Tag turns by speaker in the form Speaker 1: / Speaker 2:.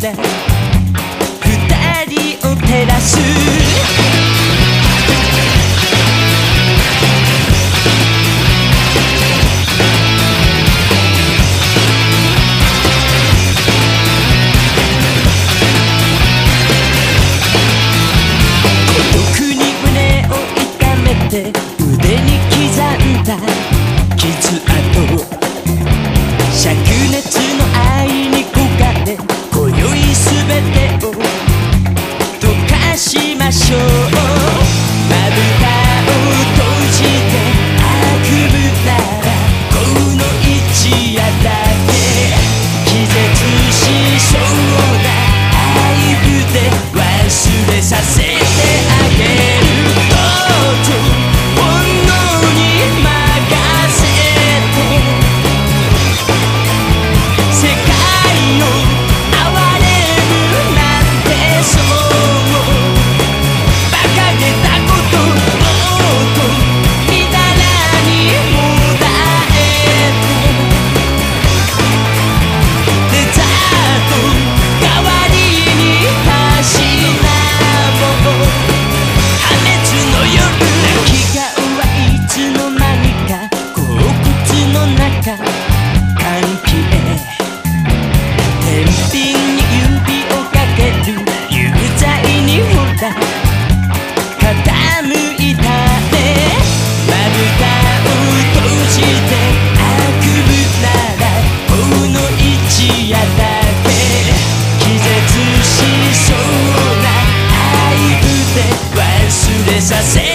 Speaker 1: that 気絶しそうな愛って忘れさせ